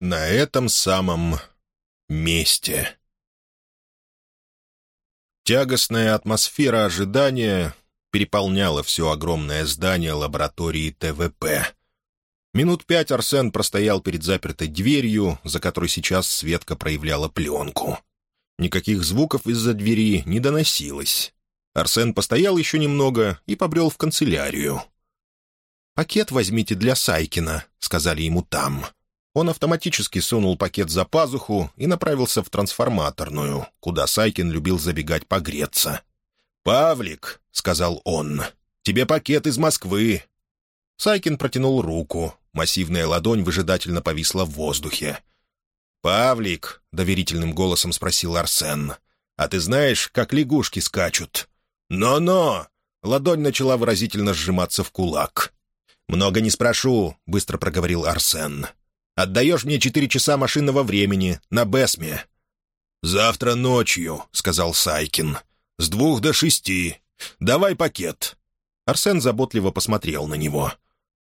на этом самом месте. Тягостная атмосфера ожидания переполняла все огромное здание лаборатории ТВП. Минут пять Арсен простоял перед запертой дверью, за которой сейчас Светка проявляла пленку. Никаких звуков из-за двери не доносилось. Арсен постоял еще немного и побрел в канцелярию. «Пакет возьмите для Сайкина», — сказали ему там. Он автоматически сунул пакет за пазуху и направился в трансформаторную, куда Сайкин любил забегать погреться. «Павлик», — сказал он, — «тебе пакет из Москвы». Сайкин протянул руку. Массивная ладонь выжидательно повисла в воздухе. «Павлик», — доверительным голосом спросил Арсен, — «а ты знаешь, как лягушки скачут?» «Но-но!» — ладонь начала выразительно сжиматься в кулак. «Много не спрошу», — быстро проговорил Арсен. «Отдаешь мне четыре часа машинного времени на Бесме». «Завтра ночью», — сказал Сайкин. «С двух до шести. Давай пакет». Арсен заботливо посмотрел на него.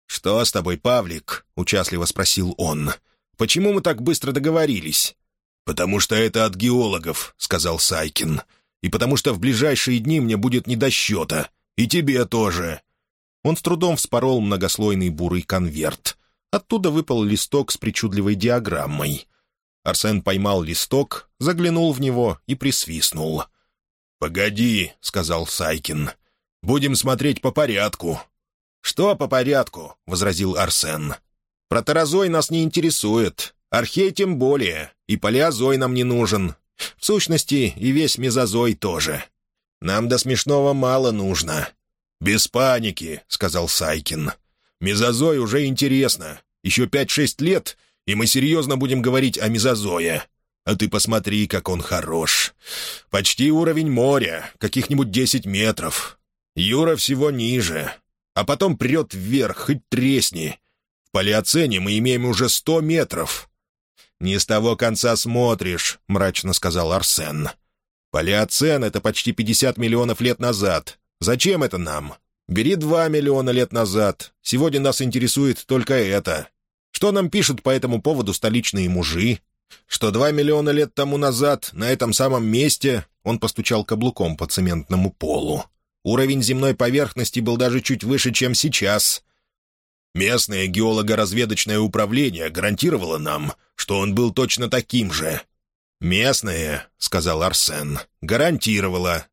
«Что с тобой, Павлик?» — участливо спросил он. «Почему мы так быстро договорились?» «Потому что это от геологов», — сказал Сайкин. «И потому что в ближайшие дни мне будет не до счета. И тебе тоже». Он с трудом вспорол многослойный бурый конверт. Оттуда выпал листок с причудливой диаграммой. Арсен поймал листок, заглянул в него и присвистнул. «Погоди», — сказал Сайкин. «Будем смотреть по порядку». «Что по порядку?» — возразил Арсен. «Протерозой нас не интересует. Архей тем более. И палеозой нам не нужен. В сущности, и весь мезозой тоже. Нам до смешного мало нужно». «Без паники», — сказал Сайкин. «Мезозой уже интересно. Еще пять-шесть лет, и мы серьезно будем говорить о мезозое. А ты посмотри, как он хорош. Почти уровень моря, каких-нибудь десять метров. Юра всего ниже. А потом прет вверх, хоть тресни. В палеоцене мы имеем уже сто метров». «Не с того конца смотришь», — мрачно сказал Арсен. «Палеоцен — это почти пятьдесят миллионов лет назад. Зачем это нам? Бери два миллиона лет назад. Сегодня нас интересует только это. Что нам пишут по этому поводу столичные мужи? Что два миллиона лет тому назад на этом самом месте он постучал каблуком по цементному полу. Уровень земной поверхности был даже чуть выше, чем сейчас. Местное геолого-разведочное управление гарантировало нам, что он был точно таким же. «Местное», — сказал Арсен, — «гарантировало.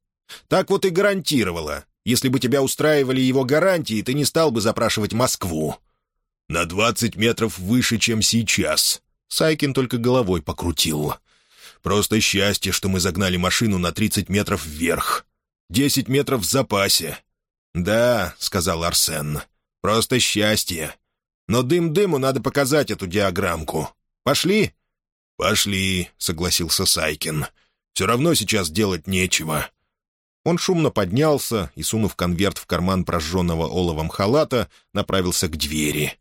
Так вот и гарантировало. Если бы тебя устраивали его гарантии, ты не стал бы запрашивать Москву. «На двадцать метров выше, чем сейчас». Сайкин только головой покрутил. «Просто счастье, что мы загнали машину на тридцать метров вверх. Десять метров в запасе». «Да», — сказал Арсен, — «просто счастье. Но дым-дыму надо показать эту диаграммку. Пошли?» «Пошли», — согласился Сайкин. «Все равно сейчас делать нечего. Он шумно поднялся и, сунув конверт в карман прожженного оловом халата, направился к двери.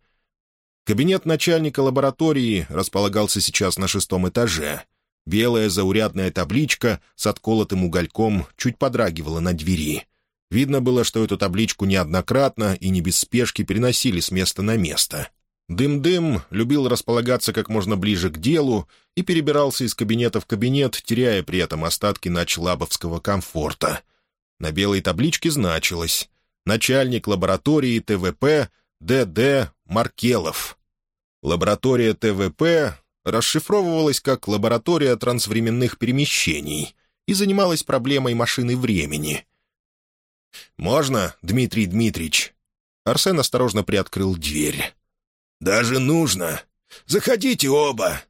Кабинет начальника лаборатории располагался сейчас на шестом этаже. Белая заурядная табличка с отколотым угольком чуть подрагивала на двери. Видно было, что эту табличку неоднократно и не без спешки переносили с места на место. Дым-дым любил располагаться как можно ближе к делу и перебирался из кабинета в кабинет, теряя при этом остатки ночлабовского комфорта — на белой табличке значилось «Начальник лаборатории ТВП Д.Д. Маркелов». Лаборатория ТВП расшифровывалась как «Лаборатория трансвременных перемещений» и занималась проблемой машины времени. «Можно, Дмитрий Дмитриевич?» Арсен осторожно приоткрыл дверь. «Даже нужно. Заходите оба!»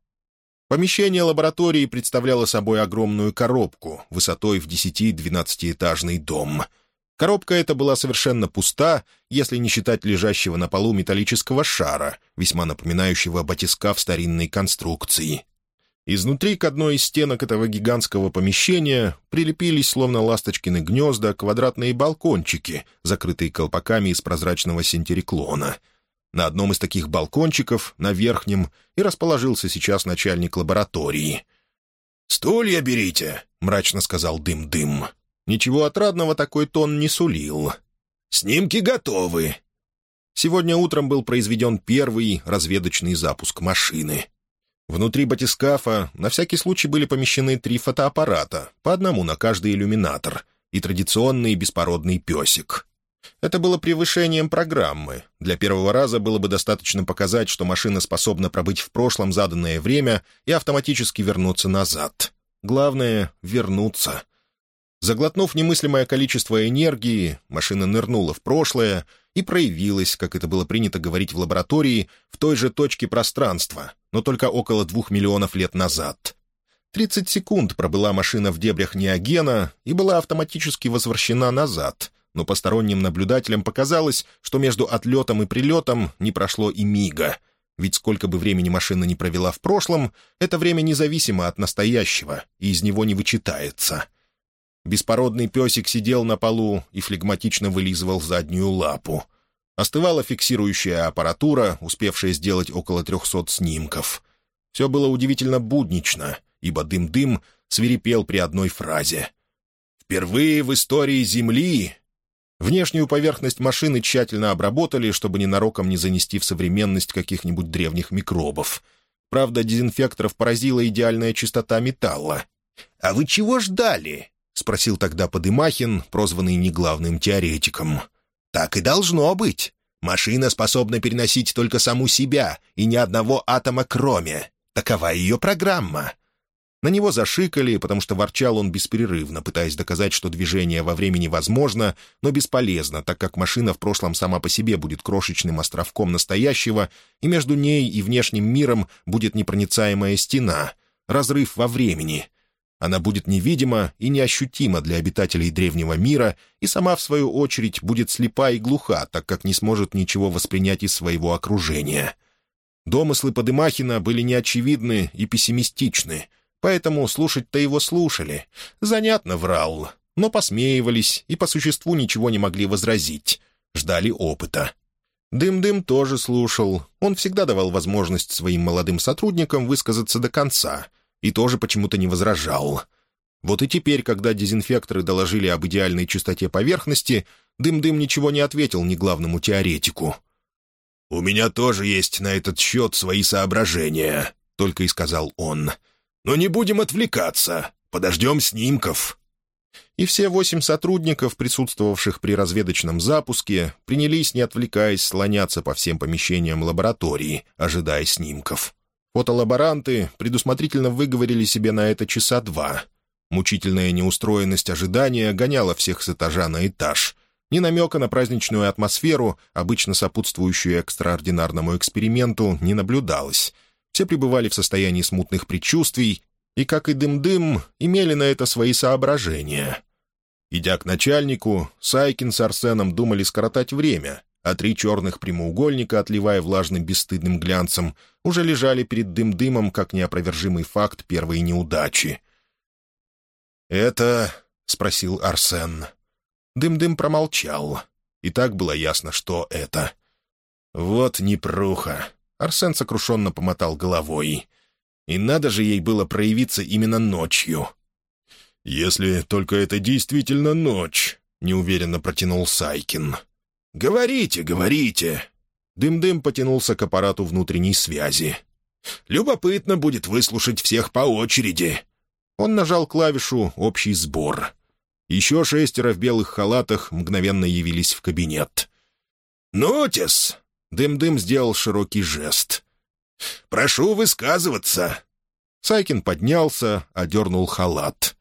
Помещение лаборатории представляло собой огромную коробку, высотой в 10-12-этажный дом. Коробка эта была совершенно пуста, если не считать лежащего на полу металлического шара, весьма напоминающего батискаф старинной конструкции. Изнутри к одной из стенок этого гигантского помещения прилепились, словно ласточкины гнезда, квадратные балкончики, закрытые колпаками из прозрачного синтериклона — на одном из таких балкончиков, на верхнем, и расположился сейчас начальник лаборатории. «Стулья берите», — мрачно сказал Дым-Дым. Ничего отрадного такой тон не сулил. «Снимки готовы». Сегодня утром был произведен первый разведочный запуск машины. Внутри батискафа на всякий случай были помещены три фотоаппарата, по одному на каждый иллюминатор, и традиционный беспородный песик. Это было превышением программы. Для первого раза было бы достаточно показать, что машина способна пробыть в прошлом заданное время и автоматически вернуться назад. Главное — вернуться. Заглотнув немыслимое количество энергии, машина нырнула в прошлое и проявилась, как это было принято говорить в лаборатории, в той же точке пространства, но только около двух миллионов лет назад. Тридцать секунд пробыла машина в дебрях неогена и была автоматически возвращена назад, но посторонним наблюдателям показалось, что между отлетом и прилетом не прошло и мига — ведь сколько бы времени машина не провела в прошлом, это время независимо от настоящего и из него не вычитается. Беспородный песик сидел на полу и флегматично вылизывал заднюю лапу. Остывала фиксирующая аппаратура, успевшая сделать около трехсот снимков. Все было удивительно буднично, ибо дым-дым свирепел при одной фразе. «Впервые в истории Земли Внешнюю поверхность машины тщательно обработали, чтобы ненароком не занести в современность каких-нибудь древних микробов. Правда, дезинфекторов поразила идеальная чистота металла. «А вы чего ждали?» — спросил тогда Подымахин, прозванный неглавным теоретиком. «Так и должно быть. Машина способна переносить только саму себя и ни одного атома кроме. Такова ее программа. На него зашикали, потому что ворчал он беспрерывно, пытаясь доказать, что движение во времени возможно, но бесполезно, так как машина в прошлом сама по себе будет крошечным островком настоящего, и между ней и внешним миром будет непроницаемая стена, разрыв во времени. Она будет невидима и неощутима для обитателей древнего мира, и сама, в свою очередь, будет слепа и глуха, так как не сможет ничего воспринять из своего окружения. Домыслы Подымахина были неочевидны и пессимистичны — поэтому слушать-то его слушали. Занятно врал, но посмеивались и по существу ничего не могли возразить. Ждали опыта. Дым-дым тоже слушал. Он всегда давал возможность своим молодым сотрудникам высказаться до конца и тоже почему-то не возражал. Вот и теперь, когда дезинфекторы доложили об идеальной чистоте поверхности, Дым-дым ничего не ответил ни главному теоретику. «У меня тоже есть на этот счет свои соображения», — только и сказал он. Но не будем отвлекаться. Подождем снимков». И все восемь сотрудников, присутствовавших при разведочном запуске, принялись, не отвлекаясь, слоняться по всем помещениям лаборатории, ожидая снимков. Фотолаборанты предусмотрительно выговорили себе на это часа два. Мучительная неустроенность ожидания гоняла всех с этажа на этаж. Ни намека на праздничную атмосферу, обычно сопутствующую экстраординарному эксперименту, не наблюдалось — все пребывали в состоянии смутных предчувствий и, как и дым-дым, имели на это свои соображения. Идя к начальнику, Сайкин с Арсеном думали скоротать время, а три черных прямоугольника, отливая влажным бесстыдным глянцем, уже лежали перед дым-дымом, как неопровержимый факт первой неудачи. «Это...» — спросил Арсен. Дым-дым промолчал. И так было ясно, что это. «Вот непруха. Арсен сокрушенно помотал головой. «И надо же ей было проявиться именно ночью». «Если только это действительно ночь», — неуверенно протянул Сайкин. «Говорите, говорите». Дым-дым потянулся к аппарату внутренней связи. «Любопытно будет выслушать всех по очереди». Он нажал клавишу «Общий сбор». Еще шестеро в белых халатах мгновенно явились в кабинет. «Нотис!» Дым-дым сделал широкий жест. «Прошу высказываться!» Сайкин поднялся, одернул халат.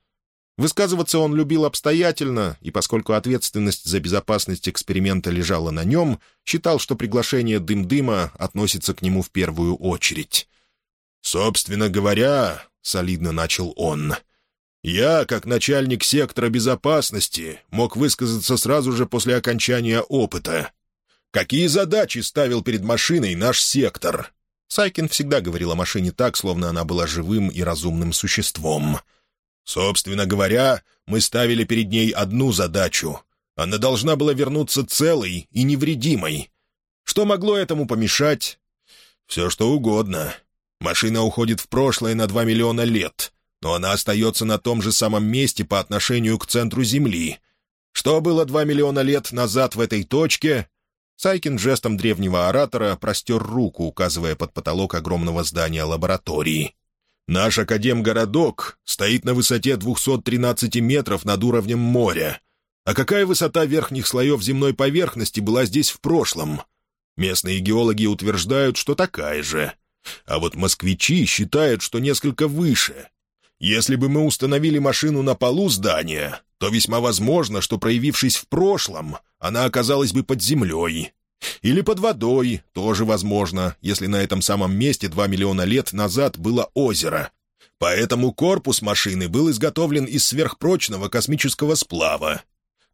Высказываться он любил обстоятельно, и поскольку ответственность за безопасность эксперимента лежала на нем, считал, что приглашение дым-дыма относится к нему в первую очередь. «Собственно говоря», — солидно начал он, — «я, как начальник сектора безопасности, мог высказаться сразу же после окончания опыта. Какие задачи ставил перед машиной наш сектор?» Сайкин всегда говорил о машине так, словно она была живым и разумным существом. «Собственно говоря, мы ставили перед ней одну задачу. Она должна была вернуться целой и невредимой. Что могло этому помешать? Все что угодно. Машина уходит в прошлое на два миллиона лет, но она остается на том же самом месте по отношению к центру Земли. Что было два миллиона лет назад в этой точке, Сайкин жестом древнего оратора простер руку, указывая под потолок огромного здания лаборатории. «Наш Академгородок стоит на высоте 213 метров над уровнем моря. А какая высота верхних слоев земной поверхности была здесь в прошлом? Местные геологи утверждают, что такая же. А вот москвичи считают, что несколько выше. Если бы мы установили машину на полу здания, то весьма возможно, что, проявившись в прошлом, она оказалась бы под землей. Или под водой, тоже возможно, если на этом самом месте два миллиона лет назад было озеро. Поэтому корпус машины был изготовлен из сверхпрочного космического сплава.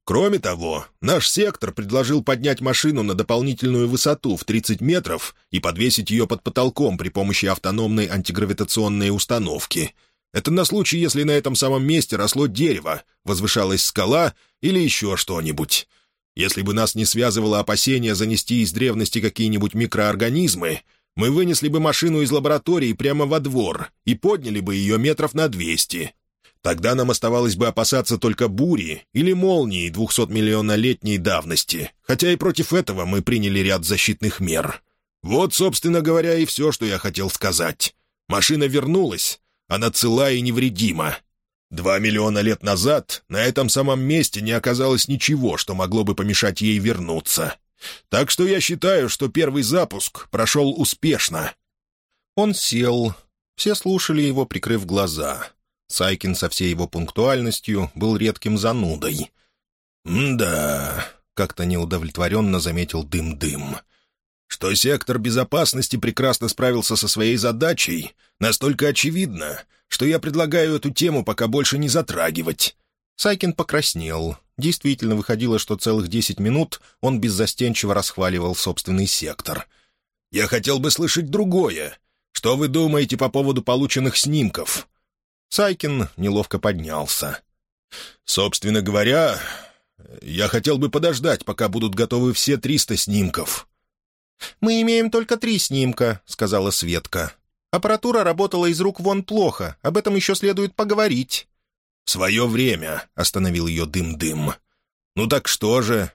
Кроме того, наш сектор предложил поднять машину на дополнительную высоту в 30 метров и подвесить ее под потолком при помощи автономной антигравитационной установки. Это на случай, если на этом самом месте росло дерево, возвышалась скала или еще что-нибудь. Если бы нас не связывало опасение занести из древности какие-нибудь микроорганизмы, мы вынесли бы машину из лаборатории прямо во двор и подняли бы ее метров на 200. Тогда нам оставалось бы опасаться только бури или молнии двухсотмиллионолетней давности, хотя и против этого мы приняли ряд защитных мер. Вот, собственно говоря, и все, что я хотел сказать. Машина вернулась, она цела и невредима. Два миллиона лет назад на этом самом месте не оказалось ничего, что могло бы помешать ей вернуться. Так что я считаю, что первый запуск прошел успешно». Он сел. Все слушали его, прикрыв глаза. Сайкин со всей его пунктуальностью был редким занудой. «Да», — как-то неудовлетворенно заметил дым-дым. «Что сектор безопасности прекрасно справился со своей задачей, настолько очевидно, что я предлагаю эту тему пока больше не затрагивать». Сайкин покраснел. Действительно, выходило, что целых десять минут он беззастенчиво расхваливал собственный сектор. «Я хотел бы слышать другое. Что вы думаете по поводу полученных снимков?» Сайкин неловко поднялся. «Собственно говоря, я хотел бы подождать, пока будут готовы все триста снимков». «Мы имеем только три снимка», — сказала Светка. «Аппаратура работала из рук вон плохо, об этом еще следует поговорить». «В свое время», — остановил ее дым-дым. «Ну так что же?»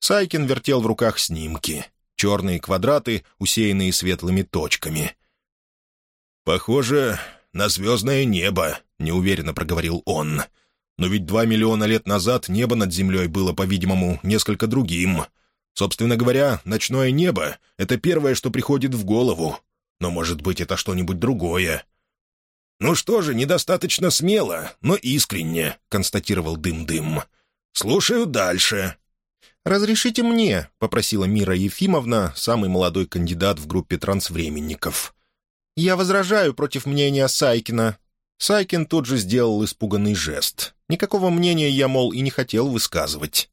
Сайкин вертел в руках снимки. Черные квадраты, усеянные светлыми точками. «Похоже, на звездное небо», — неуверенно проговорил он. «Но ведь два миллиона лет назад небо над землей было, по-видимому, несколько другим. Собственно говоря, ночное небо — это первое, что приходит в голову. Но, может быть, это что-нибудь другое». «Ну что же, недостаточно смело, но искренне», — констатировал Дым-Дым. «Слушаю дальше». «Разрешите мне», — попросила Мира Ефимовна, самый молодой кандидат в группе трансвременников. «Я возражаю против мнения Сайкина». Сайкин тут же сделал испуганный жест. Никакого мнения я, мол, и не хотел высказывать.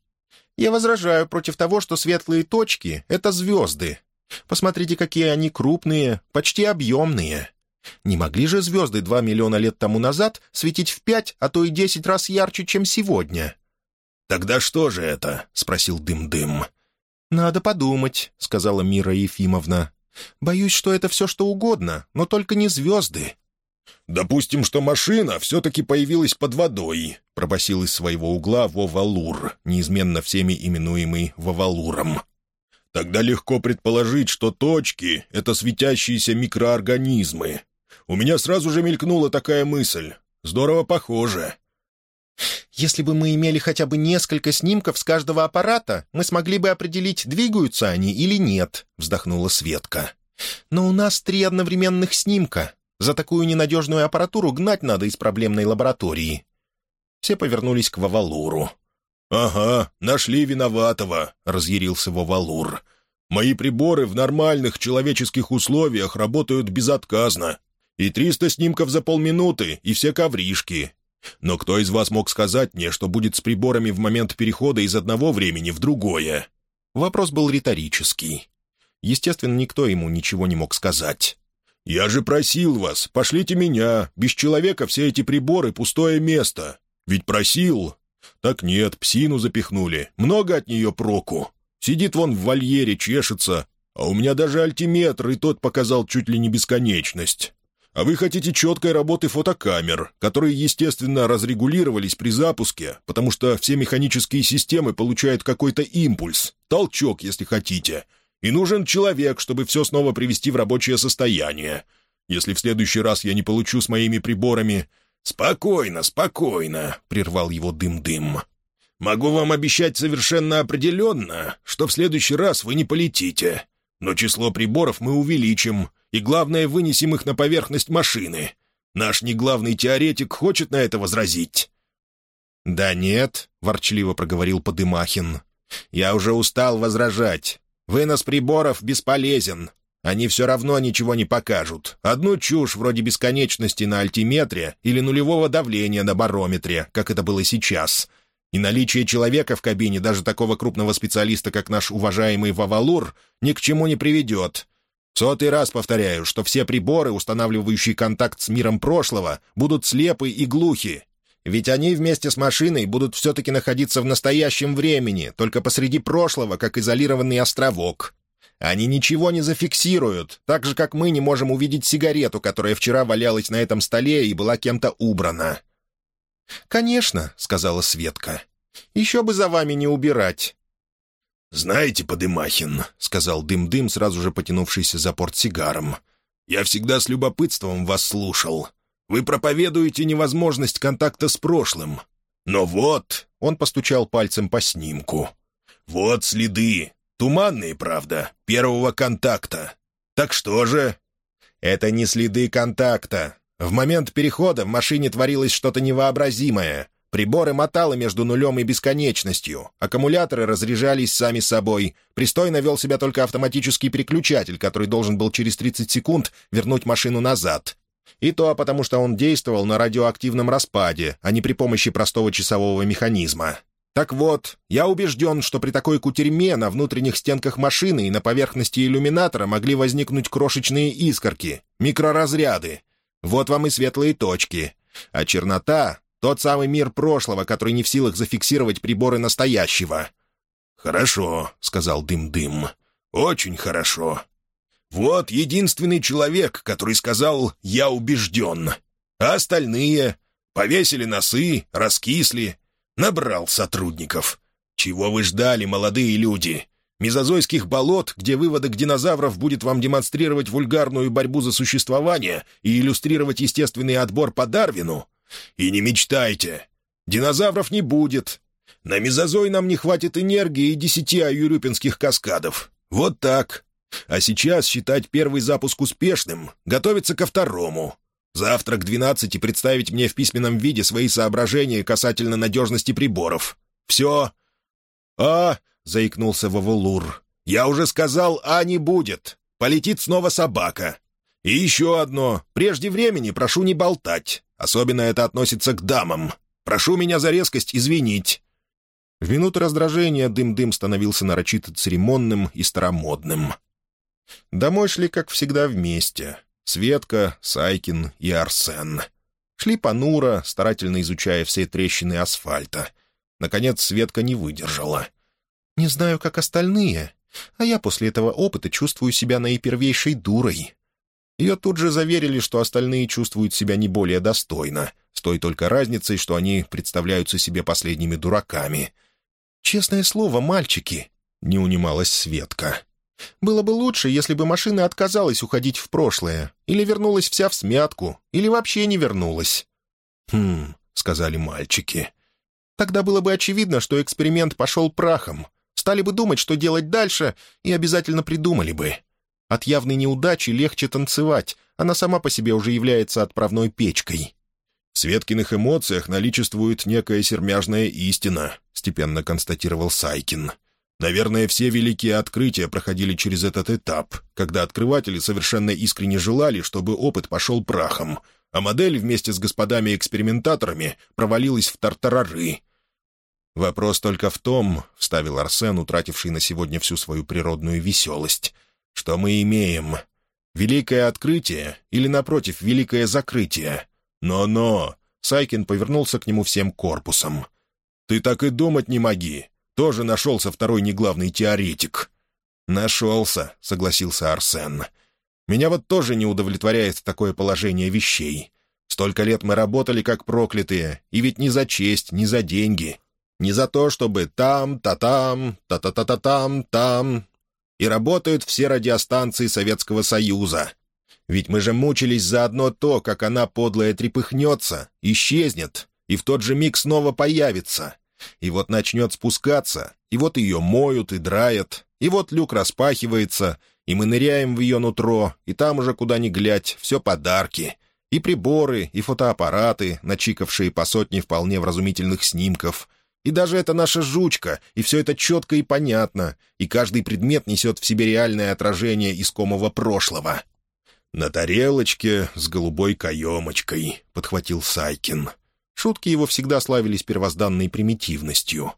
«Я возражаю против того, что светлые точки — это звезды. Посмотрите, какие они крупные, почти объемные. Не могли же звезды два миллиона лет тому назад светить в пять, а то и десять раз ярче, чем сегодня?» «Тогда что же это?» — спросил Дым-Дым. «Надо подумать», — сказала Мира Ефимовна. Боюсь, что это все что угодно, но только не звезды». «Допустим, что машина все-таки появилась под водой», — пробасил из своего угла Вовалур, неизменно всеми именуемый Вовалуром. «Тогда легко предположить, что точки — это светящиеся микроорганизмы. У меня сразу же мелькнула такая мысль. Здорово похоже. Если бы мы имели хотя бы несколько снимков с каждого аппарата, мы смогли бы определить, двигаются они или нет», — вздохнула Светка. «Но у нас три одновременных снимка. За такую ненадежную аппаратуру гнать надо из проблемной лаборатории». Все повернулись к Вавалуру. «Ага, нашли виноватого», — разъярился Вавалур. «Мои приборы в нормальных человеческих условиях работают безотказно. И триста снимков за полминуты, и все ковришки. Но кто из вас мог сказать мне, что будет с приборами в момент перехода из одного времени в другое?» Вопрос был риторический. Естественно, никто ему ничего не мог сказать. «Я же просил вас, пошлите меня. Без человека все эти приборы — пустое место. Ведь просил. Так нет, псину запихнули. Много от нее проку. Сидит вон в вольере, чешется. А у меня даже альтиметр, и тот показал чуть ли не бесконечность. А вы хотите четкой работы фотокамер, которые, естественно, разрегулировались при запуске, потому что все механические системы получают какой-то импульс, толчок, если хотите. И нужен человек, чтобы все снова привести в рабочее состояние. Если в следующий раз я не получу с моими приборами...» «Спокойно, спокойно», — прервал его дым-дым. «Могу вам обещать совершенно определенно, что в следующий раз вы не полетите. Но число приборов мы увеличим, и, главное, вынесем их на поверхность машины. Наш неглавный теоретик хочет на это возразить». «Да нет», — ворчливо проговорил Подымахин. «Я уже устал возражать. Вынос приборов бесполезен. Они все равно ничего не покажут. Одну чушь вроде бесконечности на альтиметре или нулевого давления на барометре, как это было сейчас. И наличие человека в кабине, даже такого крупного специалиста, как наш уважаемый Вавалур, ни к чему не приведет. Сотый раз повторяю, что все приборы, устанавливающие контакт с миром прошлого, будут слепы и глухи. Ведь они вместе с машиной будут все-таки находиться в настоящем времени, только посреди прошлого, как изолированный островок. Они ничего не зафиксируют, так же, как мы не можем увидеть сигарету, которая вчера валялась на этом столе и была кем-то убрана. «Конечно», — сказала Светка. «Еще бы за вами не убирать». «Знаете, Подымахин», — сказал Дым-Дым, сразу же потянувшийся за портсигаром, «я всегда с любопытством вас слушал. Вы проповедуете невозможность контакта с прошлым. Но вот...» — он постучал пальцем по снимку. «Вот следы. Туманные, правда, первого контакта. Так что же?» «Это не следы контакта. В момент перехода в машине творилось что-то невообразимое. Приборы мотало между нулем и бесконечностью. Аккумуляторы разряжались сами собой. Пристойно вел себя только автоматический переключатель, который должен был через 30 секунд вернуть машину назад. И то потому, что он действовал на радиоактивном распаде, а не при помощи простого часового механизма. Так вот, я убежден, что при такой кутерьме на внутренних стенках машины и на поверхности иллюминатора могли возникнуть крошечные искорки, микроразряды, вот вам и светлые точки. А чернота — тот самый мир прошлого, который не в силах зафиксировать приборы настоящего». «Хорошо», — сказал Дым-Дым. «Очень хорошо. Вот единственный человек, который сказал «я убежден». А остальные повесили носы, раскисли, набрал сотрудников. Чего вы ждали, молодые люди? Мезозойских болот, где выводок динозавров будет вам демонстрировать вульгарную борьбу за существование и иллюстрировать естественный отбор по Дарвину? И не мечтайте. Динозавров не будет. На мезозой нам не хватит энергии и десяти аюрюпинских каскадов. Вот так. А сейчас считать первый запуск успешным, готовиться ко второму. Завтра к двенадцати представить мне в письменном виде свои соображения касательно надежности приборов. Все. А, — заикнулся Вавулур. «Я уже сказал, а не будет. Полетит снова собака. И еще одно. Прежде времени прошу не болтать. Особенно это относится к дамам. Прошу меня за резкость извинить». В минуту раздражения дым-дым становился нарочито церемонным и старомодным. Домой шли, как всегда, вместе. Светка, Сайкин и Арсен. Шли понуро, старательно изучая все трещины асфальта. Наконец Светка не выдержала — не знаю, как остальные, а я после этого опыта чувствую себя наипервейшей дурой. Ее тут же заверили, что остальные чувствуют себя не более достойно, с той только разницей, что они представляются себе последними дураками. «Честное слово, мальчики», — не унималась Светка. «Было бы лучше, если бы машина отказалась уходить в прошлое, или вернулась вся в смятку, или вообще не вернулась». «Хм», — сказали мальчики. «Тогда было бы очевидно, что эксперимент пошел прахом, Стали бы думать, что делать дальше, и обязательно придумали бы. От явной неудачи легче танцевать, она сама по себе уже является отправной печкой. «В Светкиных эмоциях наличествует некая сермяжная истина», — степенно констатировал Сайкин. «Наверное, все великие открытия проходили через этот этап, когда открыватели совершенно искренне желали, чтобы опыт пошел прахом, а модель вместе с господами-экспериментаторами провалилась в тартарары. «Вопрос только в том», — вставил Арсен, утративший на сегодня всю свою природную веселость, — «что мы имеем? Великое открытие или, напротив, великое закрытие? Но-но!» — Сайкин повернулся к нему всем корпусом. «Ты так и думать не моги. Тоже нашелся второй неглавный теоретик». «Нашелся», — согласился Арсен. Меня вот тоже не удовлетворяет такое положение вещей. Столько лет мы работали как проклятые, и ведь не за честь, не за деньги. Не за то, чтобы там, та-там, та-та-та-та-там, там. И работают все радиостанции Советского Союза. Ведь мы же мучились за одно то, как она подлая трепыхнется, исчезнет, и в тот же миг снова появится. И вот начнет спускаться, и вот ее моют и драят, и вот люк распахивается, и мы ныряем в ее нутро, и там уже куда ни глядь, все подарки. И приборы, и фотоаппараты, начикавшие по сотне вполне вразумительных снимков — и даже это наша жучка, и все это четко и понятно, и каждый предмет несет в себе реальное отражение искомого прошлого. «На тарелочке с голубой каемочкой», — подхватил Сайкин. Шутки его всегда славились первозданной примитивностью.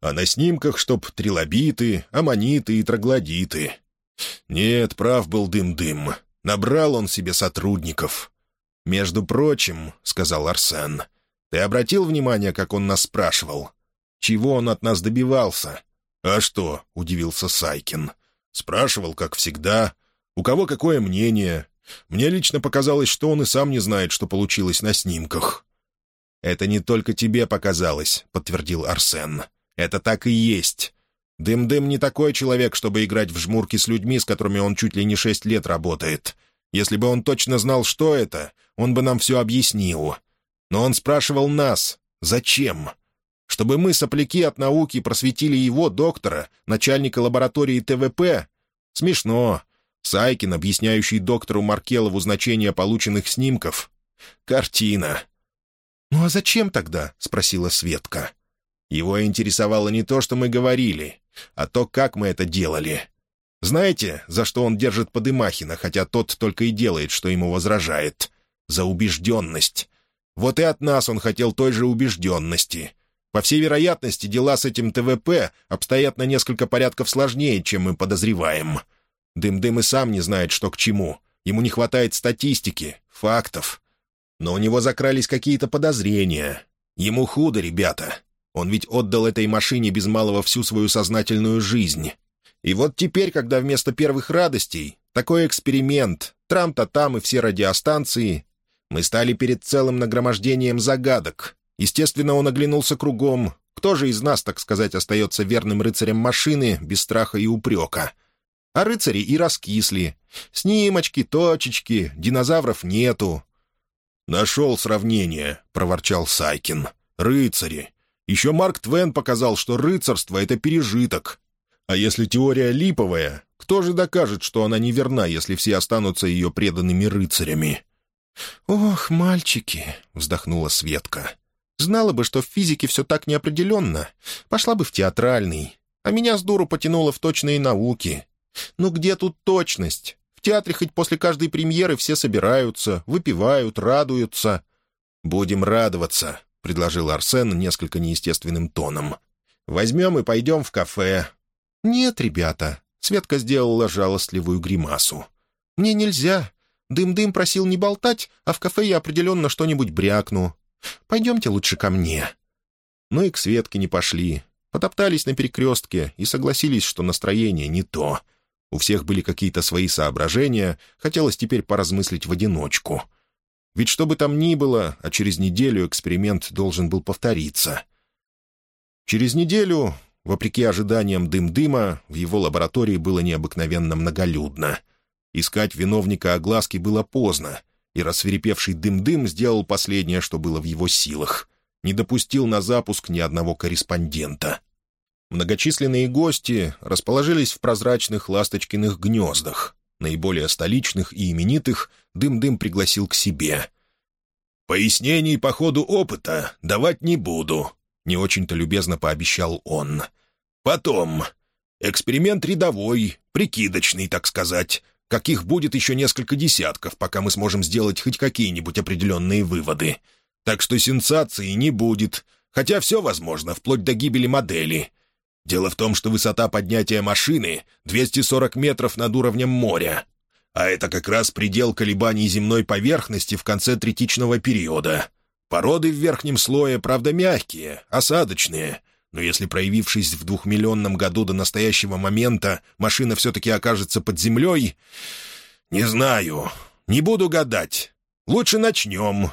А на снимках, чтоб трилобиты, аммониты и троглодиты. Нет, прав был дым-дым. Набрал он себе сотрудников. «Между прочим», — сказал Арсен, — «ты обратил внимание, как он нас спрашивал? Чего он от нас добивался?» «А что?» — удивился Сайкин. «Спрашивал, как всегда. У кого какое мнение? Мне лично показалось, что он и сам не знает, что получилось на снимках». «Это не только тебе показалось», — подтвердил Арсен. «Это так и есть. Дым-дым не такой человек, чтобы играть в жмурки с людьми, с которыми он чуть ли не шесть лет работает. Если бы он точно знал, что это, он бы нам все объяснил. Но он спрашивал нас, зачем?» Чтобы мы, сопляки от науки, просветили его, доктора, начальника лаборатории ТВП? Смешно. Сайкин, объясняющий доктору Маркелову значение полученных снимков. Картина. «Ну а зачем тогда?» — спросила Светка. Его интересовало не то, что мы говорили, а то, как мы это делали. Знаете, за что он держит Подымахина, хотя тот только и делает, что ему возражает? За убежденность. Вот и от нас он хотел той же убежденности — по всей вероятности, дела с этим ТВП обстоят на несколько порядков сложнее, чем мы подозреваем. Дым-дым и сам не знает, что к чему. Ему не хватает статистики, фактов. Но у него закрались какие-то подозрения. Ему худо, ребята. Он ведь отдал этой машине без малого всю свою сознательную жизнь. И вот теперь, когда вместо первых радостей такой эксперимент, трам-то там и все радиостанции, мы стали перед целым нагромождением загадок, Естественно, он оглянулся кругом. Кто же из нас, так сказать, остается верным рыцарем машины, без страха и упрека? А рыцари и раскисли. Снимочки, точечки, динозавров нету. «Нашел сравнение», — проворчал Сайкин. «Рыцари. Еще Марк Твен показал, что рыцарство — это пережиток. А если теория липовая, кто же докажет, что она неверна, если все останутся ее преданными рыцарями?» «Ох, мальчики!» — вздохнула Светка. Знала бы, что в физике все так неопределенно, пошла бы в театральный. А меня с дуру потянуло в точные науки. Ну где тут точность? Театре хоть после каждой премьеры все собираются, выпивают, радуются. «Будем радоваться», — предложил Арсен несколько неестественным тоном. «Возьмем и пойдем в кафе». «Нет, ребята», — Светка сделала жалостливую гримасу. «Мне нельзя. Дым-дым просил не болтать, а в кафе я определенно что-нибудь брякну. Пойдемте лучше ко мне». Ну и к Светке не пошли. Потоптались на перекрестке и согласились, что настроение не то. У всех были какие-то свои соображения, хотелось теперь поразмыслить в одиночку. Ведь что бы там ни было, а через неделю эксперимент должен был повториться. Через неделю, вопреки ожиданиям дым-дыма, в его лаборатории было необыкновенно многолюдно. Искать виновника огласки было поздно — и рассверепевший дым-дым сделал последнее, что было в его силах. Не допустил на запуск ни одного корреспондента. Многочисленные гости расположились в прозрачных ласточкиных гнездах. Наиболее столичных и именитых дым-дым пригласил к себе. «Пояснений по ходу опыта давать не буду», — не очень-то любезно пообещал он. «Потом. Эксперимент рядовой, прикидочный, так сказать, каких будет еще несколько десятков, пока мы сможем сделать хоть какие-нибудь определенные выводы. Так что сенсации не будет, хотя все возможно, вплоть до гибели модели. Дело в том, что высота поднятия машины — 240 метров над уровнем моря, а это как раз предел колебаний земной поверхности в конце третичного периода. Породы в верхнем слое, правда, мягкие, осадочные — но если, проявившись в двухмиллионном году до настоящего момента, машина все-таки окажется под землей... «Не знаю. Не буду гадать. Лучше начнем».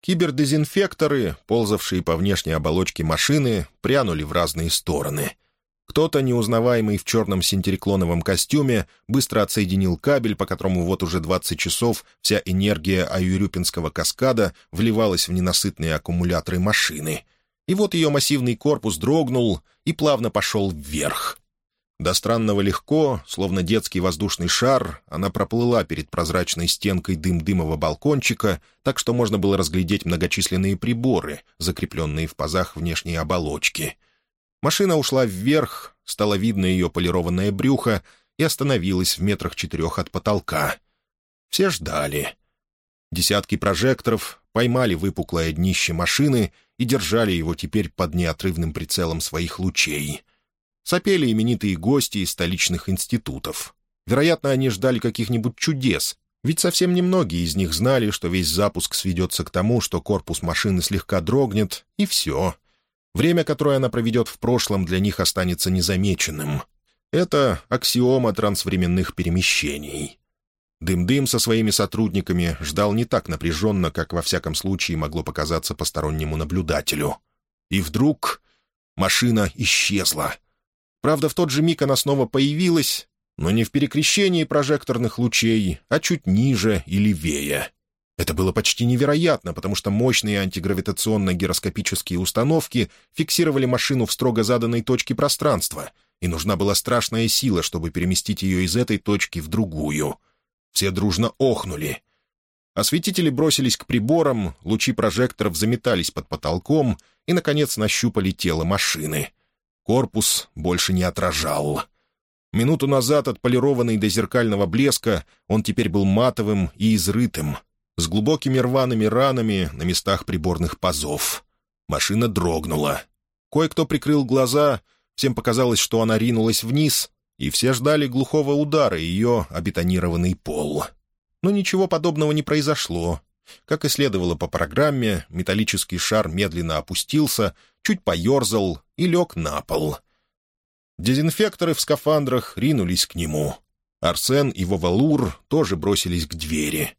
Кибердезинфекторы, ползавшие по внешней оболочке машины, прянули в разные стороны. Кто-то, неузнаваемый в черном синтериклоновом костюме, быстро отсоединил кабель, по которому вот уже 20 часов вся энергия аюрюпинского каскада вливалась в ненасытные аккумуляторы машины. И вот ее массивный корпус дрогнул и плавно пошел вверх. До странного легко, словно детский воздушный шар, она проплыла перед прозрачной стенкой дым-дымого балкончика, так что можно было разглядеть многочисленные приборы, закрепленные в пазах внешней оболочки. Машина ушла вверх, стало видно ее полированное брюхо и остановилась в метрах четырех от потолка. Все ждали. Десятки прожекторов поймали выпуклое днище машины и держали его теперь под неотрывным прицелом своих лучей — Сопели именитые гости из столичных институтов. Вероятно, они ждали каких-нибудь чудес, ведь совсем немногие из них знали, что весь запуск сведется к тому, что корпус машины слегка дрогнет, и все. Время, которое она проведет в прошлом, для них останется незамеченным. Это аксиома трансвременных перемещений. Дым-дым со своими сотрудниками ждал не так напряженно, как во всяком случае могло показаться постороннему наблюдателю. И вдруг машина исчезла — Правда, в тот же миг она снова появилась, но не в перекрещении прожекторных лучей, а чуть ниже и левее. Это было почти невероятно, потому что мощные антигравитационно-гироскопические установки фиксировали машину в строго заданной точке пространства, и нужна была страшная сила, чтобы переместить ее из этой точки в другую. Все дружно охнули. Осветители бросились к приборам, лучи прожекторов заметались под потолком и, наконец, нащупали тело машины — Корпус больше не отражал. Минуту назад, отполированный до зеркального блеска, он теперь был матовым и изрытым, с глубокими рваными ранами на местах приборных пазов. Машина дрогнула. Кое-кто прикрыл глаза, всем показалось, что она ринулась вниз, и все ждали глухого удара ее обетонированный пол. Но ничего подобного не произошло. Как и следовало по программе, металлический шар медленно опустился, чуть поерзал и лег на пол. Дезинфекторы в скафандрах ринулись к нему. Арсен и Вовалур тоже бросились к двери.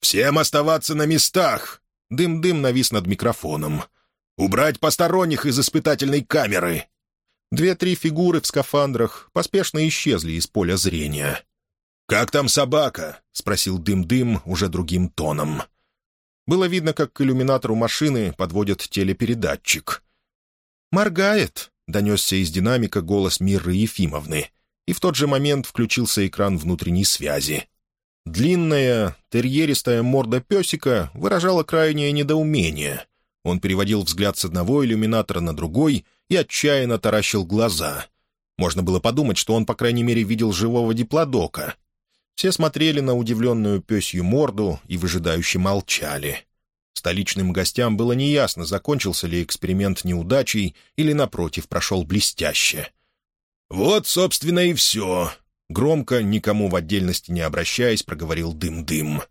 «Всем оставаться на местах!» Дым-дым навис над микрофоном. «Убрать посторонних из испытательной камеры!» Две-три фигуры в скафандрах поспешно исчезли из поля зрения. «Как там собака?» — спросил Дым-Дым уже другим тоном. Было видно, как к иллюминатору машины подводят телепередатчик. «Моргает», — донесся из динамика голос Мирры Ефимовны, и в тот же момент включился экран внутренней связи. Длинная, терьеристая морда песика выражала крайнее недоумение. Он переводил взгляд с одного иллюминатора на другой и отчаянно таращил глаза. Можно было подумать, что он, по крайней мере, видел живого диплодока, все смотрели на удивленную пёсью морду и выжидающе молчали. Столичным гостям было неясно, закончился ли эксперимент неудачей или, напротив, прошел блестяще. «Вот, собственно, и все», — громко, никому в отдельности не обращаясь, проговорил Дым-Дым.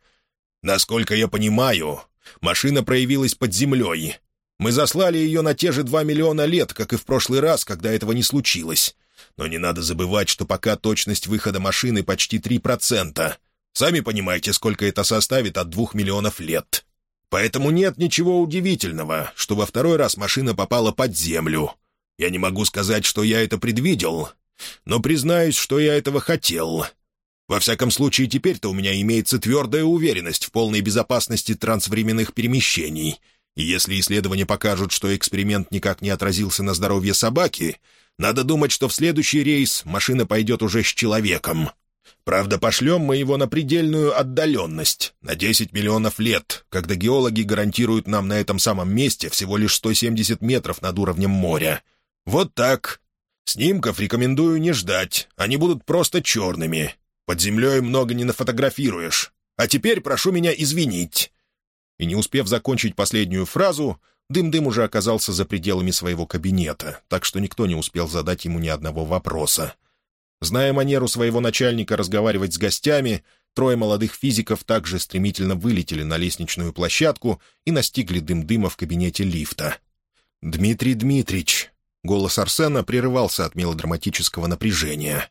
«Насколько я понимаю, машина проявилась под землей. Мы заслали ее на те же два миллиона лет, как и в прошлый раз, когда этого не случилось. Но не надо забывать, что пока точность выхода машины почти 3%. Сами понимаете, сколько это составит от двух миллионов лет. Поэтому нет ничего удивительного, что во второй раз машина попала под землю. Я не могу сказать, что я это предвидел, но признаюсь, что я этого хотел. Во всяком случае, теперь-то у меня имеется твердая уверенность в полной безопасности трансвременных перемещений. И если исследования покажут, что эксперимент никак не отразился на здоровье собаки, надо думать, что в следующий рейс машина пойдет уже с человеком. Правда, пошлем мы его на предельную отдаленность, на 10 миллионов лет, когда геологи гарантируют нам на этом самом месте всего лишь 170 метров над уровнем моря. Вот так. Снимков рекомендую не ждать, они будут просто черными. Под землей много не нафотографируешь. А теперь прошу меня извинить». И не успев закончить последнюю фразу, Дым-дым уже оказался за пределами своего кабинета, так что никто не успел задать ему ни одного вопроса. Зная манеру своего начальника разговаривать с гостями, трое молодых физиков также стремительно вылетели на лестничную площадку и настигли дым-дыма в кабинете лифта. «Дмитрий Дмитрич!» — голос Арсена прерывался от мелодраматического напряжения.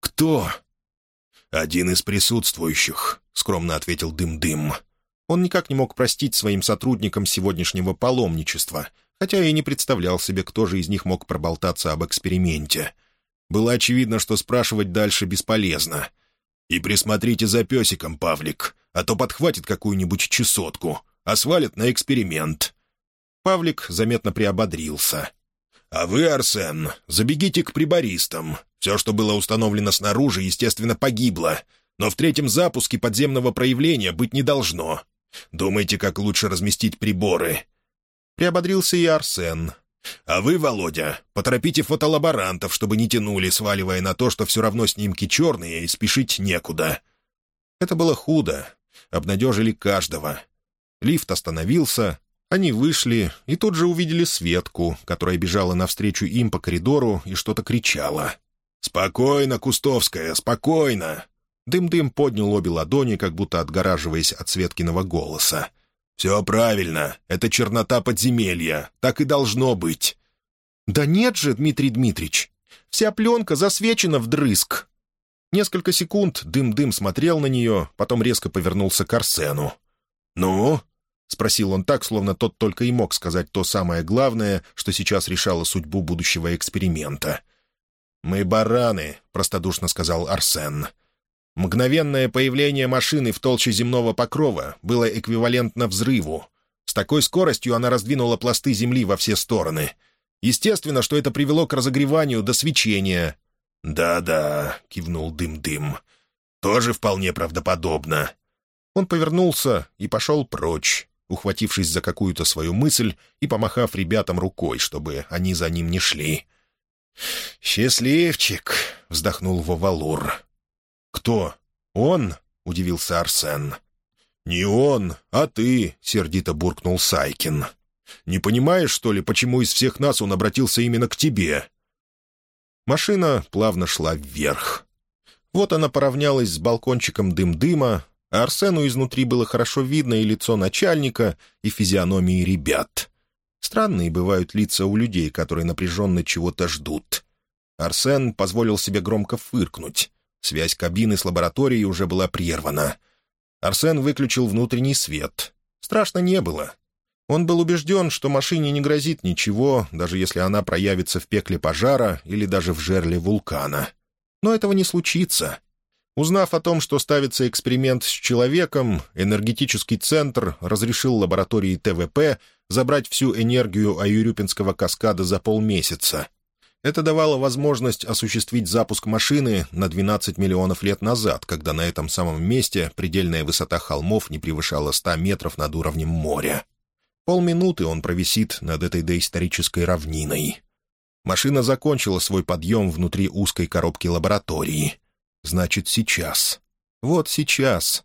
«Кто?» «Один из присутствующих», — скромно ответил Дым-Дым. Он никак не мог простить своим сотрудникам сегодняшнего паломничества, хотя и не представлял себе, кто же из них мог проболтаться об эксперименте. Было очевидно, что спрашивать дальше бесполезно. «И присмотрите за песиком, Павлик, а то подхватит какую-нибудь чесотку, а свалит на эксперимент». Павлик заметно приободрился. «А вы, Арсен, забегите к прибористам. Все, что было установлено снаружи, естественно, погибло. Но в третьем запуске подземного проявления быть не должно. Думайте, как лучше разместить приборы». Приободрился и Арсен. «А вы, Володя, поторопите фотолаборантов, чтобы не тянули, сваливая на то, что все равно снимки черные и спешить некуда». Это было худо. Обнадежили каждого. Лифт остановился, они вышли и тут же увидели Светку, которая бежала навстречу им по коридору и что-то кричала. «Спокойно, Кустовская, спокойно!» Дым-дым поднял обе ладони, как будто отгораживаясь от Светкиного голоса. «Все правильно. Это чернота подземелья. Так и должно быть». «Да нет же, Дмитрий Дмитриевич. Вся пленка засвечена вдрызг». Несколько секунд Дым-дым смотрел на нее, потом резко повернулся к Арсену. «Ну?» — спросил он так, словно тот только и мог сказать то самое главное, что сейчас решало судьбу будущего эксперимента. «Мы бараны», — простодушно сказал Арсен. Мгновенное появление машины в толще земного покрова было эквивалентно взрыву. С такой скоростью она раздвинула пласты земли во все стороны. Естественно, что это привело к разогреванию до свечения. «Да-да», — кивнул Дым-Дым. «Тоже вполне правдоподобно». Он повернулся и пошел прочь, ухватившись за какую-то свою мысль и помахав ребятам рукой, чтобы они за ним не шли. «Счастливчик!» — вздохнул Вовалур. «Кто? Он?» — удивился Арсен. «Не он, а ты», — сердито буркнул Сайкин. «Не понимаешь, что ли, почему из всех нас он обратился именно к тебе?» Машина плавно шла вверх. Вот она поравнялась с балкончиком дым-дыма, а Арсену изнутри было хорошо видно и лицо начальника, и физиономии ребят. Странные бывают лица у людей, которые напряженно чего-то ждут. Арсен позволил себе громко фыркнуть. Связь кабины с лабораторией уже была прервана. Арсен выключил внутренний свет. Страшно не было. Он был убежден, что машине не грозит ничего, даже если она проявится в пекле пожара или даже в жерле вулкана. Но этого не случится. Узнав о том, что ставится эксперимент с человеком, энергетический центр разрешил лаборатории ТВП забрать всю энергию Аюрюпинского каскада за полмесяца. Это давало возможность осуществить запуск машины на 12 миллионов лет назад, когда на этом самом месте предельная высота холмов не превышала 100 метров над уровнем моря. Полминуты он провисит над этой доисторической равниной. Машина закончила свой подъем внутри узкой коробки лаборатории — Значит, сейчас. Вот сейчас.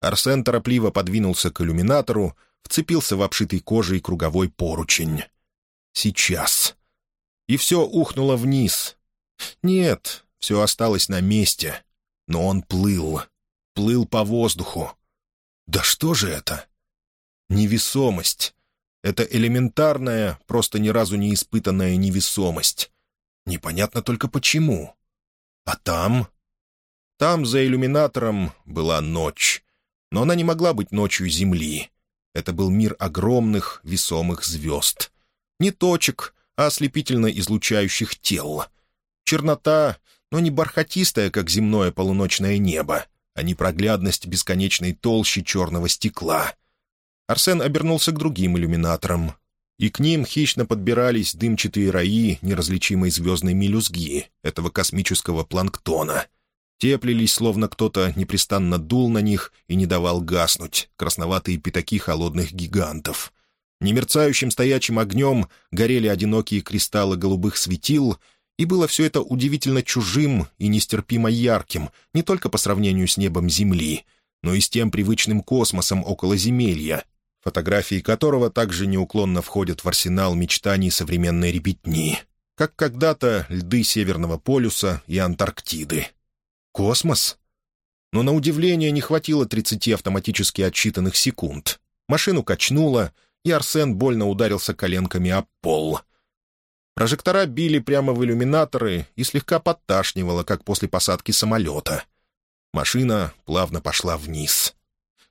Арсен торопливо подвинулся к иллюминатору, вцепился в обшитый кожей круговой поручень. Сейчас. И все ухнуло вниз. Нет, все осталось на месте. Но он плыл. Плыл по воздуху. Да что же это? Невесомость. Это элементарная, просто ни разу не испытанная невесомость. Непонятно только почему. А там там, за иллюминатором, была ночь. Но она не могла быть ночью Земли. Это был мир огромных, весомых звезд. Не точек, ослепительно излучающих тел. Чернота, но не бархатистая, как земное полуночное небо, а непроглядность бесконечной толщи черного стекла. Арсен обернулся к другим иллюминаторам, и к ним хищно подбирались дымчатые раи неразличимой звездной мелюзги, этого космического планктона — Теплились, словно кто-то непрестанно дул на них и не давал гаснуть, красноватые пятаки холодных гигантов. Немерцающим стоячим огнем горели одинокие кристаллы голубых светил, и было все это удивительно чужим и нестерпимо ярким, не только по сравнению с небом Земли, но и с тем привычным космосом около Земелья, фотографии которого также неуклонно входят в арсенал мечтаний современной ребятни, как когда-то льды Северного полюса и Антарктиды. Космос? Но на удивление не хватило 30 автоматически отсчитанных секунд. Машину качнуло, и Арсен больно ударился коленками об пол. Прожектора били прямо в иллюминаторы и слегка подташнивало, как после посадки самолета. Машина плавно пошла вниз.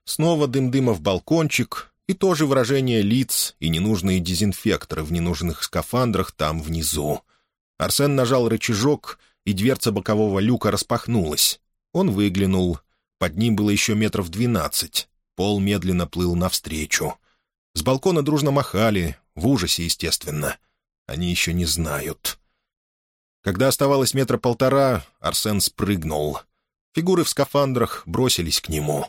Снова дым-дыма в балкончик, и тоже выражение лиц и ненужные дезинфекторы в ненужных скафандрах там внизу. Арсен нажал рычажок, и дверца бокового люка распахнулась. Он выглянул. Под ним было еще метров двенадцать. Пол медленно плыл навстречу. С балкона дружно махали, в ужасе, естественно. Они еще не знают. Когда оставалось метра полтора, Арсен спрыгнул. Фигуры в скафандрах бросились к нему.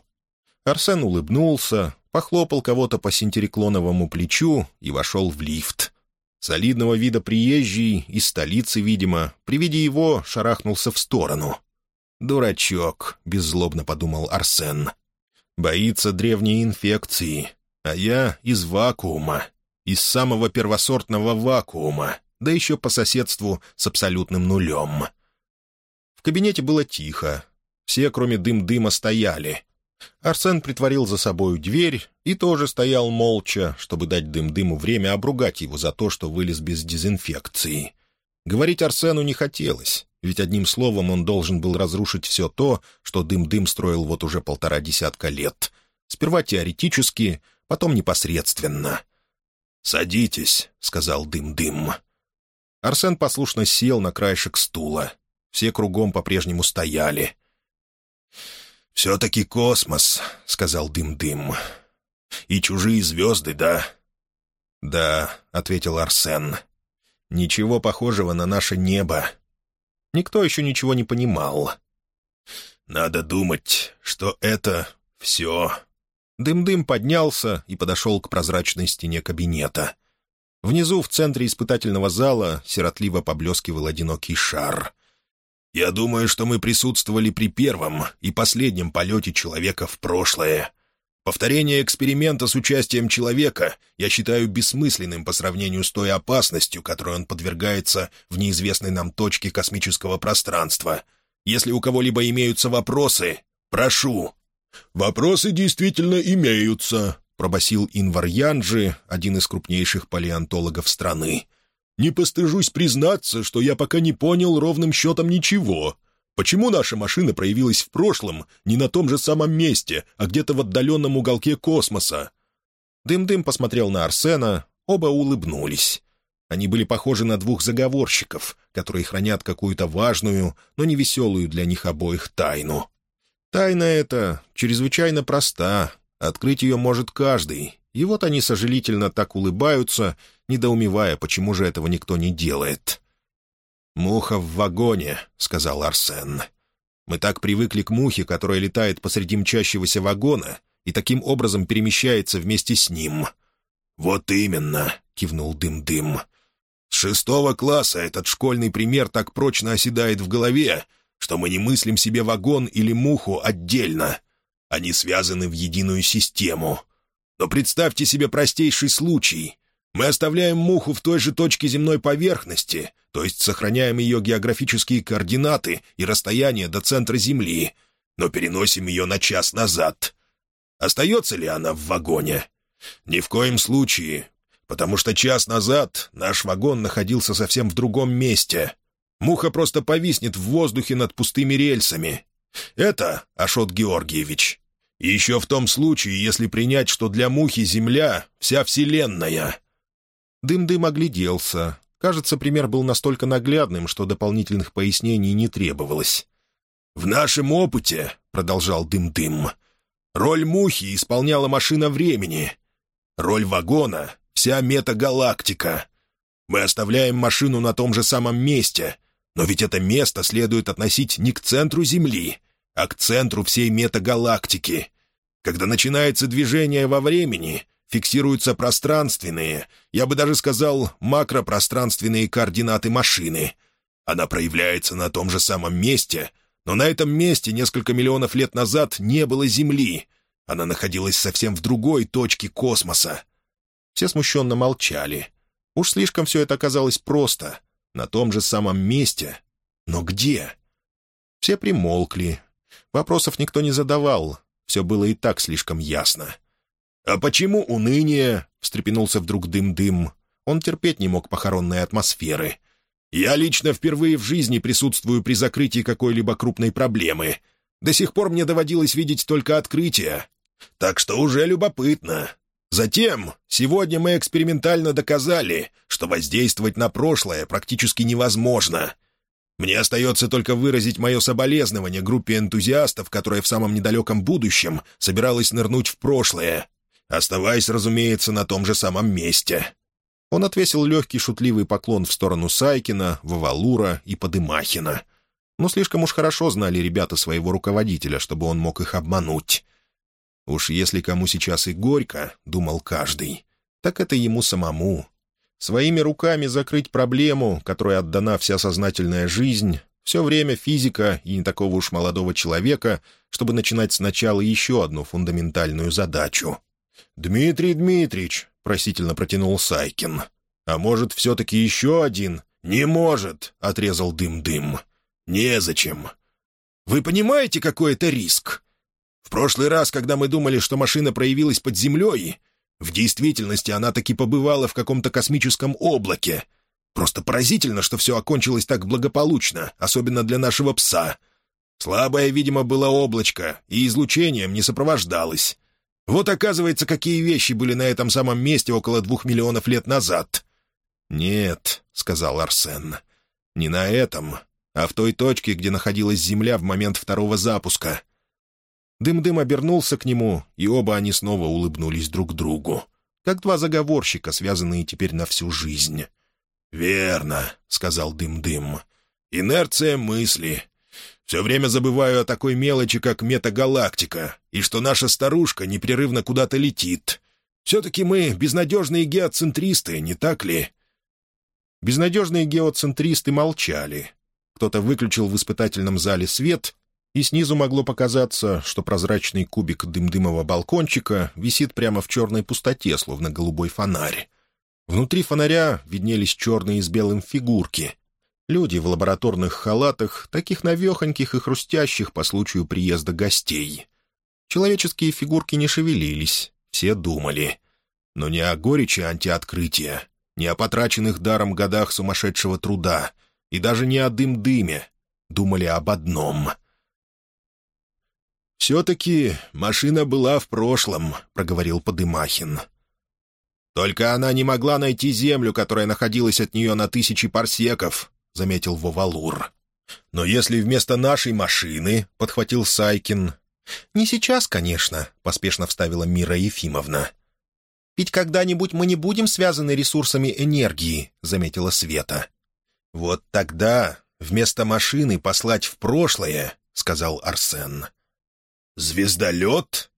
Арсен улыбнулся, похлопал кого-то по синтериклоновому плечу и вошел в лифт. Солидного вида приезжий, из столицы, видимо, при виде его шарахнулся в сторону. «Дурачок», — беззлобно подумал Арсен. «Боится древней инфекции, а я из вакуума, из самого первосортного вакуума, да еще по соседству с абсолютным нулем». В кабинете было тихо. Все, кроме дым-дыма, стояли. Арсен притворил за собою дверь и тоже стоял молча, чтобы дать дым-дыму время обругать его за то, что вылез без дезинфекции. Говорить Арсену не хотелось, ведь одним словом он должен был разрушить все то, что дым-дым строил вот уже полтора десятка лет. Сперва теоретически, потом непосредственно. «Садитесь», — сказал дым-дым. Арсен послушно сел на краешек стула. Все кругом по-прежнему стояли. «Все-таки космос», — сказал Дым-Дым. «И чужие звезды, да?» «Да», — ответил Арсен. «Ничего похожего на наше небо». Никто еще ничего не понимал. «Надо думать, что это все». Дым-дым поднялся и подошел к прозрачной стене кабинета. Внизу, в центре испытательного зала, сиротливо поблескивал одинокий шар. Я думаю, что мы присутствовали при первом и последнем полете человека в прошлое. Повторение эксперимента с участием человека я считаю бессмысленным по сравнению с той опасностью, которой он подвергается в неизвестной нам точке космического пространства. Если у кого-либо имеются вопросы, прошу». «Вопросы действительно имеются», — пробасил Инвар Янджи, один из крупнейших палеонтологов страны. Не постыжусь признаться, что я пока не понял ровным счетом ничего. Почему наша машина проявилась в прошлом не на том же самом месте, а где-то в отдаленном уголке космоса?» Дым-дым посмотрел на Арсена, оба улыбнулись. Они были похожи на двух заговорщиков, которые хранят какую-то важную, но не веселую для них обоих тайну. Тайна эта чрезвычайно проста, открыть ее может каждый, и вот они сожалительно так улыбаются, недоумевая, почему же этого никто не делает. «Муха в вагоне», — сказал Арсен. «Мы так привыкли к мухе, которая летает посреди мчащегося вагона и таким образом перемещается вместе с ним». «Вот именно», — кивнул Дым-Дым. «С шестого класса этот школьный пример так прочно оседает в голове, что мы не мыслим себе вагон или муху отдельно. Они связаны в единую систему. Но представьте себе простейший случай. Мы оставляем муху в той же точке земной поверхности, то есть сохраняем ее географические координаты и расстояние до центра Земли, но переносим ее на час назад. Остается ли она в вагоне? Ни в коем случае, потому что час назад наш вагон находился совсем в другом месте. Муха просто повиснет в воздухе над пустыми рельсами. Это, Ашот Георгиевич, и еще в том случае, если принять, что для мухи Земля — вся Вселенная. Дым-дым огляделся. Кажется, пример был настолько наглядным, что дополнительных пояснений не требовалось. «В нашем опыте», — продолжал Дым-дым, — «роль мухи исполняла машина времени. Роль вагона — вся метагалактика. Мы оставляем машину на том же самом месте, но ведь это место следует относить не к центру Земли, а к центру всей метагалактики. Когда начинается движение во времени, фиксируются пространственные, я бы даже сказал, макропространственные координаты машины. Она проявляется на том же самом месте, но на этом месте несколько миллионов лет назад не было Земли. Она находилась совсем в другой точке космоса. Все смущенно молчали. Уж слишком все это оказалось просто. На том же самом месте. Но где? Все примолкли, Вопросов никто не задавал, все было и так слишком ясно. «А почему уныние?» — встрепенулся вдруг дым-дым. Он терпеть не мог похоронной атмосферы. «Я лично впервые в жизни присутствую при закрытии какой-либо крупной проблемы. До сих пор мне доводилось видеть только открытия. Так что уже любопытно. Затем, сегодня мы экспериментально доказали, что воздействовать на прошлое практически невозможно. Мне остается только выразить мое соболезнование группе энтузиастов, которая в самом недалеком будущем собиралась нырнуть в прошлое, оставаясь, разумеется, на том же самом месте. Он отвесил легкий шутливый поклон в сторону Сайкина, Вавалура и Подымахина. Но слишком уж хорошо знали ребята своего руководителя, чтобы он мог их обмануть. Уж если кому сейчас и горько, — думал каждый, — так это ему самому. Своими руками закрыть проблему, которой отдана вся сознательная жизнь, все время физика и не такого уж молодого человека, чтобы начинать сначала еще одну фундаментальную задачу. «Дмитрий Дмитриевич», — просительно протянул Сайкин, — «а может, все-таки еще один?» «Не может», — отрезал дым-дым. «Незачем. Вы понимаете, какой это риск? В прошлый раз, когда мы думали, что машина проявилась под землей, в действительности она таки побывала в каком-то космическом облаке. Просто поразительно, что все окончилось так благополучно, особенно для нашего пса. Слабое, видимо, было облачко, и излучением не сопровождалось. Вот, оказывается, какие вещи были на этом самом месте около двух миллионов лет назад. «Нет», — сказал Арсен, — «не на этом, а в той точке, где находилась Земля в момент второго запуска. Дым-дым обернулся к нему, и оба они снова улыбнулись друг другу, как два заговорщика, связанные теперь на всю жизнь. «Верно», — сказал Дым-дым. «Инерция мысли. Все время забываю о такой мелочи, как метагалактика, и что наша старушка непрерывно куда-то летит. Все-таки мы безнадежные геоцентристы, не так ли?» Безнадежные геоцентристы молчали. Кто-то выключил в испытательном зале свет, и снизу могло показаться, что прозрачный кубик дым-дымого балкончика висит прямо в черной пустоте, словно голубой фонарь. Внутри фонаря виднелись черные с белым фигурки. Люди в лабораторных халатах, таких навехоньких и хрустящих по случаю приезда гостей. Человеческие фигурки не шевелились, все думали. Но не о горечи антиоткрытия, не о потраченных даром годах сумасшедшего труда, и даже не о дым-дыме. Думали об одном — «Все-таки машина была в прошлом», — проговорил Подымахин. «Только она не могла найти землю, которая находилась от нее на тысячи парсеков», — заметил Вовалур. «Но если вместо нашей машины», — подхватил Сайкин. «Не сейчас, конечно», — поспешно вставила Мира Ефимовна. «Ведь когда-нибудь мы не будем связаны ресурсами энергии», — заметила Света. «Вот тогда вместо машины послать в прошлое», — сказал Арсен. «Звездолет?»